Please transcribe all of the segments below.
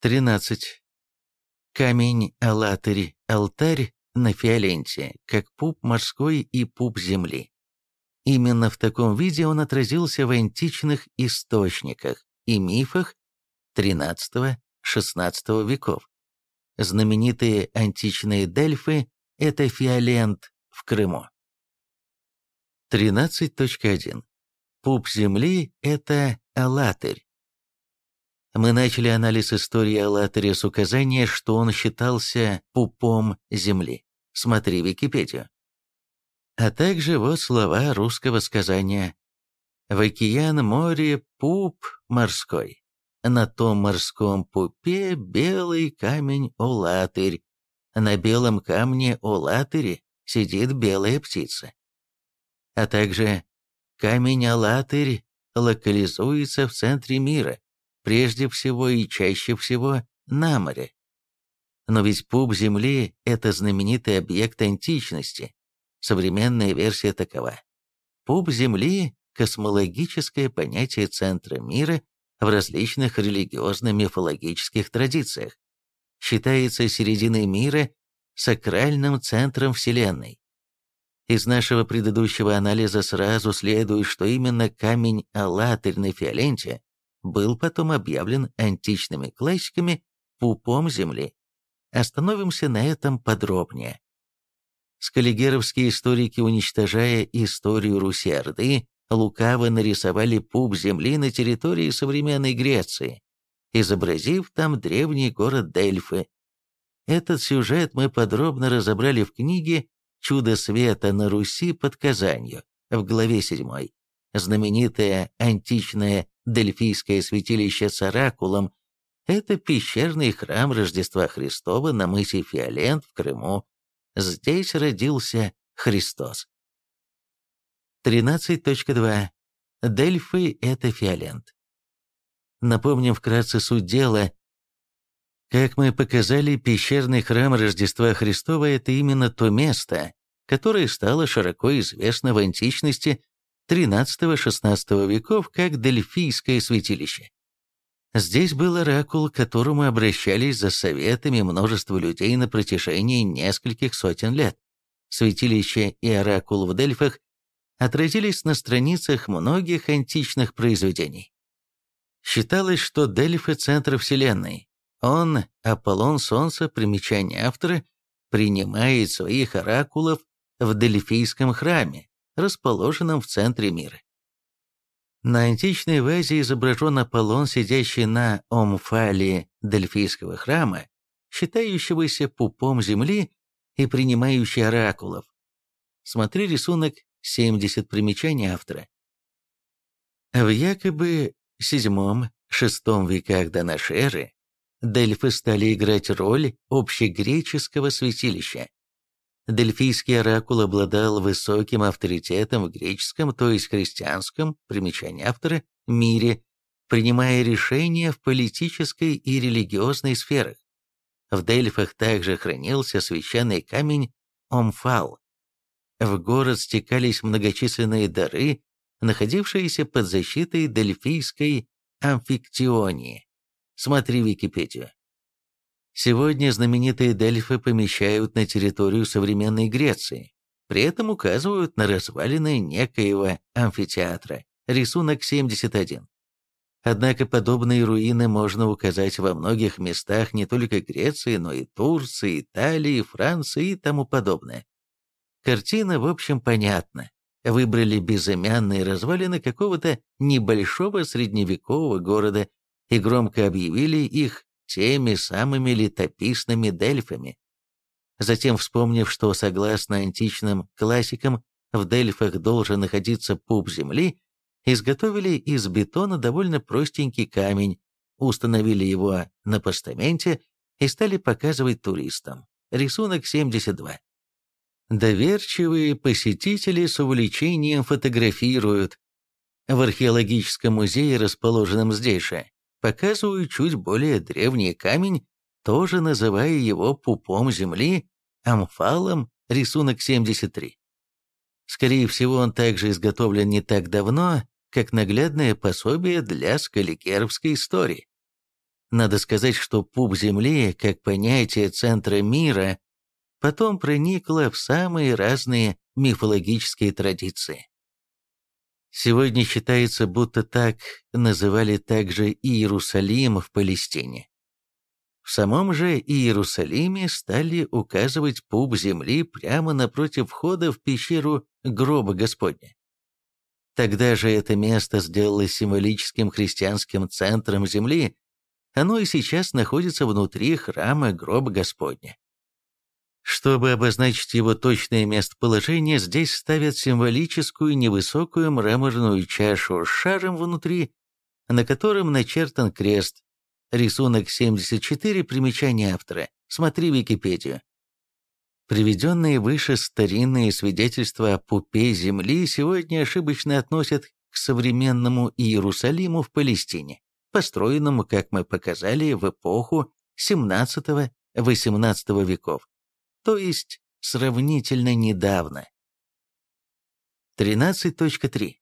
13. Камень Алатырь, алтарь на фиоленте, как пуп морской и пуп земли. Именно в таком виде он отразился в античных источниках и мифах XIII-XVI веков. Знаменитые античные Дельфы – это фиолент в Крыму. 13.1. Пуп Земли – это Алатырь. Мы начали анализ истории Алатыря с указания, что он считался пупом Земли. Смотри Википедию. А также вот слова русского сказания. «В океан море пуп морской, на том морском пупе белый камень Алатырь, на белом камне Алатыре сидит белая птица». А также камень Алатырь локализуется в центре мира, прежде всего и чаще всего на море. Но ведь пуп Земли – это знаменитый объект античности. Современная версия такова. Пуп Земли – космологическое понятие центра мира в различных религиозно-мифологических традициях. Считается серединой мира сакральным центром Вселенной. Из нашего предыдущего анализа сразу следует, что именно камень Алатырь на Фиоленте был потом объявлен античными классиками пупом Земли. Остановимся на этом подробнее. Скаллигеровские историки, уничтожая историю Руси-Орды, лукаво нарисовали пуп земли на территории современной Греции, изобразив там древний город Дельфы. Этот сюжет мы подробно разобрали в книге «Чудо света на Руси под Казанью» в главе 7. Знаменитое античное Дельфийское святилище с оракулом – это пещерный храм Рождества Христова на мысе Фиолент в Крыму. Здесь родился Христос. 13.2. Дельфы – это Фиолент. Напомним вкратце суть дела. Как мы показали, пещерный храм Рождества Христова – это именно то место, которое стало широко известно в античности XIII-XVI веков как Дельфийское святилище. Здесь был оракул, к которому обращались за советами множество людей на протяжении нескольких сотен лет. Святилище и оракул в Дельфах отразились на страницах многих античных произведений. Считалось, что Дельфы – центр Вселенной. Он, Аполлон Солнца, примечание автора, принимает своих оракулов в Дельфийском храме, расположенном в центре мира. На античной вазе изображен Аполлон, сидящий на омфале Дельфийского храма, считающегося пупом земли и принимающий оракулов. Смотри рисунок 70 примечаний автора. В якобы VII-VI веках до нашей эры Дельфы стали играть роль общегреческого святилища. Дельфийский оракул обладал высоким авторитетом в греческом, то есть христианском, примечание автора, мире, принимая решения в политической и религиозной сферах. В Дельфах также хранился священный камень Омфал. В город стекались многочисленные дары, находившиеся под защитой Дельфийской амфиктионии. Смотри Википедию. Сегодня знаменитые Дельфы помещают на территорию современной Греции, при этом указывают на развалины некоего амфитеатра, рисунок 71. Однако подобные руины можно указать во многих местах не только Греции, но и Турции, Италии, Франции и тому подобное. Картина, в общем, понятна. Выбрали безымянные развалины какого-то небольшого средневекового города и громко объявили их теми самыми летописными дельфами. Затем, вспомнив, что, согласно античным классикам, в Дельфах должен находиться пуп земли, изготовили из бетона довольно простенький камень, установили его на постаменте и стали показывать туристам. Рисунок 72. Доверчивые посетители с увлечением фотографируют. В археологическом музее, расположенном здесь же, показываю чуть более древний камень, тоже называя его пупом земли, амфалом, рисунок 73. Скорее всего, он также изготовлен не так давно, как наглядное пособие для скаликеровской истории. Надо сказать, что пуп Земли, как понятие центра мира, потом проникло в самые разные мифологические традиции. Сегодня считается, будто так называли также Иерусалим в Палестине. В самом же Иерусалиме стали указывать пуп земли прямо напротив входа в пещеру гроба Господня. Тогда же это место сделалось символическим христианским центром земли, оно и сейчас находится внутри храма гроба Господня. Чтобы обозначить его точное местоположение, здесь ставят символическую невысокую мраморную чашу с шаром внутри, на котором начертан крест, Рисунок 74, примечание автора. Смотри Википедию. Приведенные выше старинные свидетельства о пупе земли сегодня ошибочно относят к современному Иерусалиму в Палестине, построенному, как мы показали, в эпоху XVII-XVIII веков, то есть сравнительно недавно. 13.3.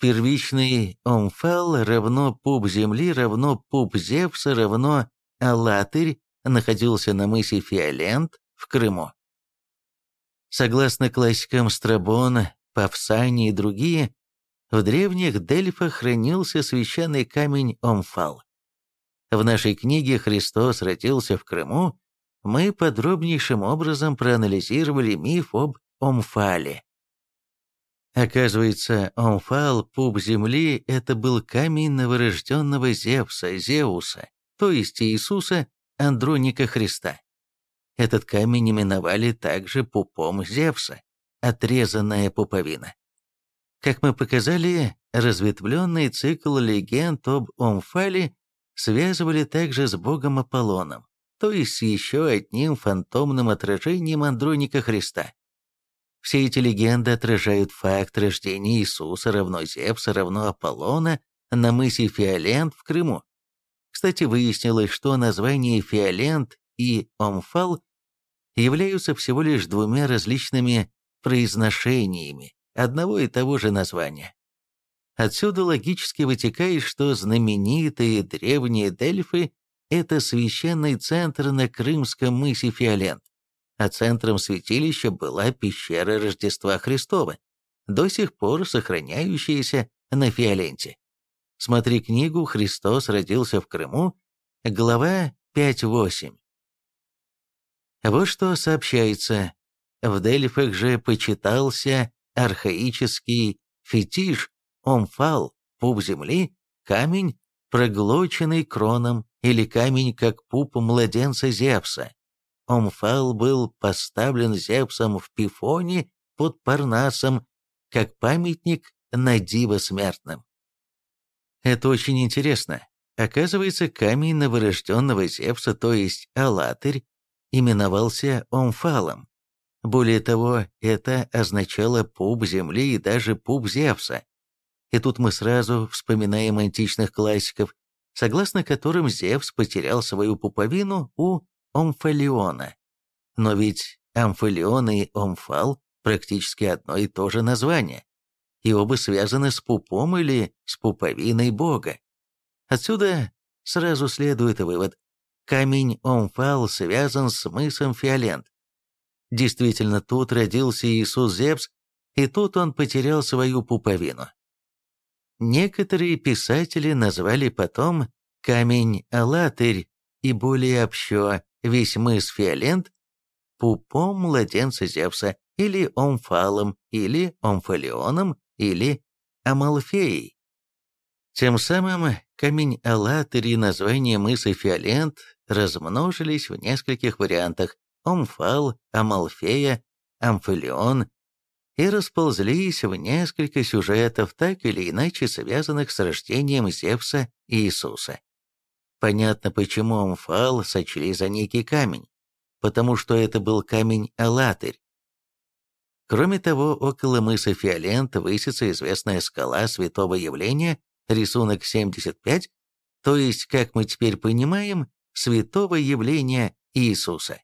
Первичный омфал равно пуп земли равно пуп Зевса равно Алатырь находился на мысе Фиолент в Крыму. Согласно классикам Страбона, Павсани и другие, в древних Дельфах хранился священный камень Омфал. В нашей книге «Христос родился в Крыму» мы подробнейшим образом проанализировали миф об Омфале. Оказывается, Омфал, пуп земли, это был камень новорожденного Зевса, Зеуса, то есть Иисуса, Андроника Христа. Этот камень именовали также пупом Зевса, отрезанная пуповина. Как мы показали, разветвленный цикл легенд об Омфале связывали также с богом Аполлоном, то есть еще одним фантомным отражением Андроника Христа. Все эти легенды отражают факт рождения Иисуса равно Зевса равно Аполлона на мысе Фиолент в Крыму. Кстати, выяснилось, что названия Фиолент и Омфал являются всего лишь двумя различными произношениями одного и того же названия. Отсюда логически вытекает, что знаменитые древние Дельфы – это священный центр на крымском мысе Фиолент а центром святилища была пещера Рождества Христова, до сих пор сохраняющаяся на Фиоленте. Смотри книгу «Христос родился в Крыму», глава 5.8. Вот что сообщается. В Дельфах же почитался архаический фетиш, омфал, пуп земли, камень, проглоченный кроном, или камень, как пуп младенца Зевса, Омфал был поставлен Зевсом в Пифоне под Парнасом, как памятник на диво смертным. Это очень интересно. Оказывается, камень новорожденного Зевса, то есть Алатырь, именовался Омфалом. Более того, это означало пуп земли и даже пуп Зевса. И тут мы сразу вспоминаем античных классиков, согласно которым Зевс потерял свою пуповину у Омфалиона. Но ведь Амфалион и Омфал практически одно и то же название, и оба связаны с пупом или с пуповиной бога. Отсюда сразу следует вывод. Камень Омфал связан с мысом Фиолент. Действительно, тут родился Иисус Зевс, и тут он потерял свою пуповину. Некоторые писатели назвали потом камень Алатырь и более общо весь мыс Фиолент пупом младенца Зевса, или Омфалом, или Омфалионом, или Амалфеей. Тем самым камень Алатырь и название мыса Фиолент размножились в нескольких вариантах Омфал, Амалфея, Амфалион и расползлись в несколько сюжетов, так или иначе связанных с рождением Зевса и Иисуса. Понятно, почему Омфал сочли за некий камень, потому что это был камень-алатырь. Кроме того, около мыса Фиолент высится известная скала святого явления, рисунок 75, то есть, как мы теперь понимаем, святого явления Иисуса.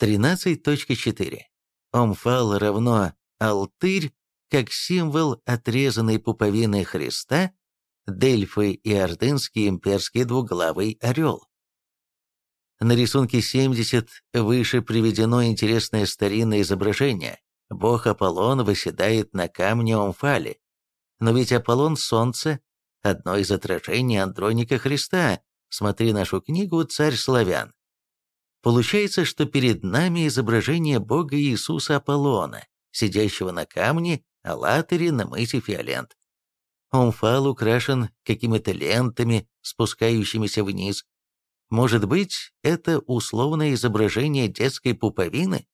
13.4. Омфал равно алтырь, как символ отрезанной пуповины Христа Дельфы и Ордынский имперский двуглавый орел. На рисунке 70 выше приведено интересное старинное изображение. Бог Аполлон выседает на камне Омфале. Но ведь Аполлон — солнце, одно из отражений Андроника Христа. Смотри нашу книгу «Царь славян». Получается, что перед нами изображение Бога Иисуса Аполлона, сидящего на камне, Аллатыре на мысе Фиолент. Омфал украшен какими-то лентами, спускающимися вниз. Может быть, это условное изображение детской пуповины?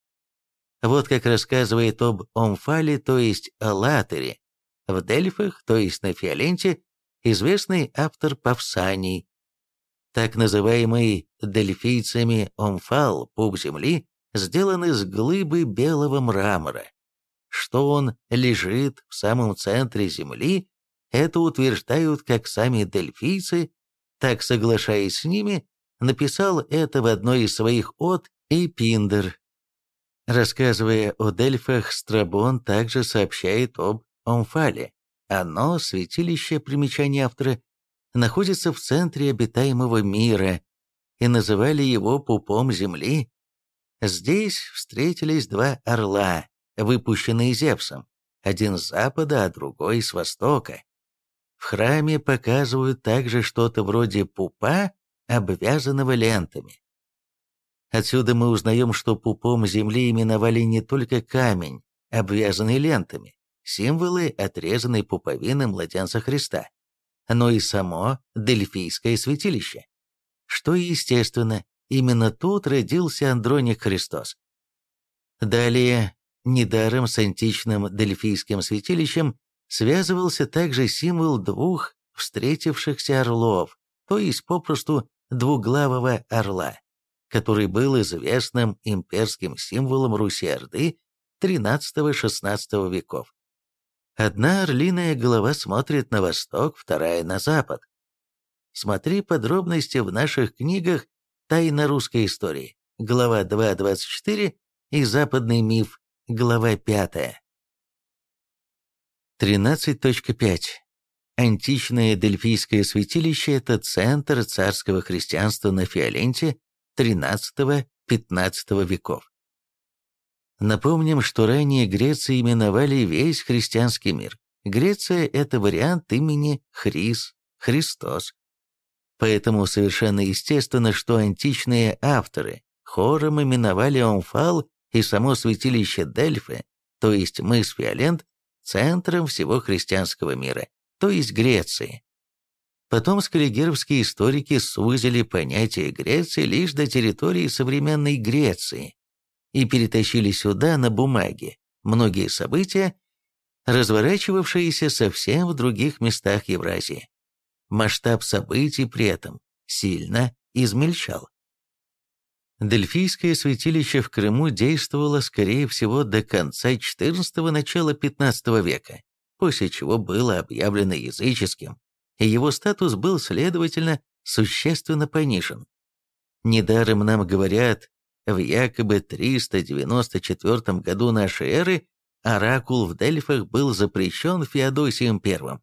Вот как рассказывает об Омфале, то есть Аллатере, в Дельфах, то есть на Фиоленте, известный автор Павсаний. Так называемый дельфийцами Омфал, пуп земли, сделан из глыбы белого мрамора. Что он лежит в самом центре земли, это утверждают как сами дельфийцы, так, соглашаясь с ними, написал это в одной из своих от Эпиндер. Рассказывая о Дельфах, Страбон также сообщает об Омфале. Оно, святилище примечания автора, находится в центре обитаемого мира, и называли его пупом земли. Здесь встретились два орла, выпущенные Зевсом, один с запада, а другой с востока. В храме показывают также что-то вроде пупа, обвязанного лентами. Отсюда мы узнаем, что пупом земли именовали не только камень, обвязанный лентами, символы отрезанной пуповины младенца Христа, но и само Дельфийское святилище. Что естественно, именно тут родился Андроник Христос. Далее, недаром с античным Дельфийским святилищем связывался также символ двух встретившихся орлов, то есть попросту двуглавого орла, который был известным имперским символом Руси-Орды XIII-XVI веков. Одна орлиная голова смотрит на восток, вторая на запад. Смотри подробности в наших книгах «Тайна русской истории», глава 2.24 и «Западный миф», глава 5. 13.5. Античное Дельфийское святилище – это центр царского христианства на Фиоленте XIII-XV веков. Напомним, что ранее Греция именовали весь христианский мир. Греция – это вариант имени Хрис, Христос. Поэтому совершенно естественно, что античные авторы хором именовали Омфал и само святилище Дельфы, то есть мыс Фиолент, центром всего христианского мира, то есть Греции. Потом скаллигеровские историки сузили понятие Греции лишь до территории современной Греции и перетащили сюда на бумаге многие события, разворачивавшиеся совсем в других местах Евразии. Масштаб событий при этом сильно измельчал. Дельфийское святилище в Крыму действовало, скорее всего, до конца XIV – начала XV века, после чего было объявлено языческим, и его статус был, следовательно, существенно понижен. Недаром нам говорят, в якобы 394 году нашей эры оракул в Дельфах был запрещен Феодосием I.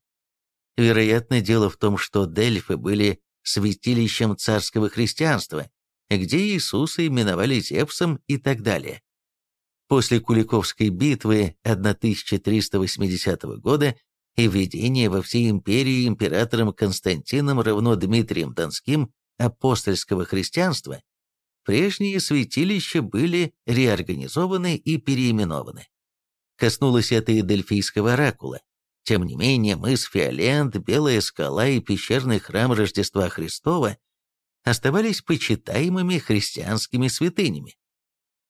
Вероятно, дело в том, что Дельфы были святилищем царского христианства, где Иисуса именовали Зевсом и так далее. После Куликовской битвы 1380 года и введения во всей империи императором Константином равно Дмитрием Донским апостольского христианства, прежние святилища были реорганизованы и переименованы. Коснулось это и Дельфийского оракула. Тем не менее, мыс Фиолент, Белая скала и пещерный храм Рождества Христова оставались почитаемыми христианскими святынями.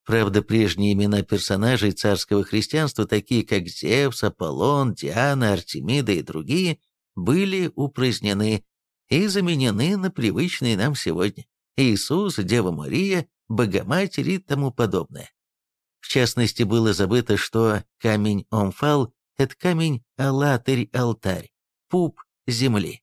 Правда, прежние имена персонажей царского христианства, такие как Зевс, Аполлон, Диана, Артемида и другие, были упразднены и заменены на привычные нам сегодня Иисус, Дева Мария, Богоматерь и тому подобное. В частности, было забыто, что камень Омфал – это камень Аллатырь-алтарь, пуп земли.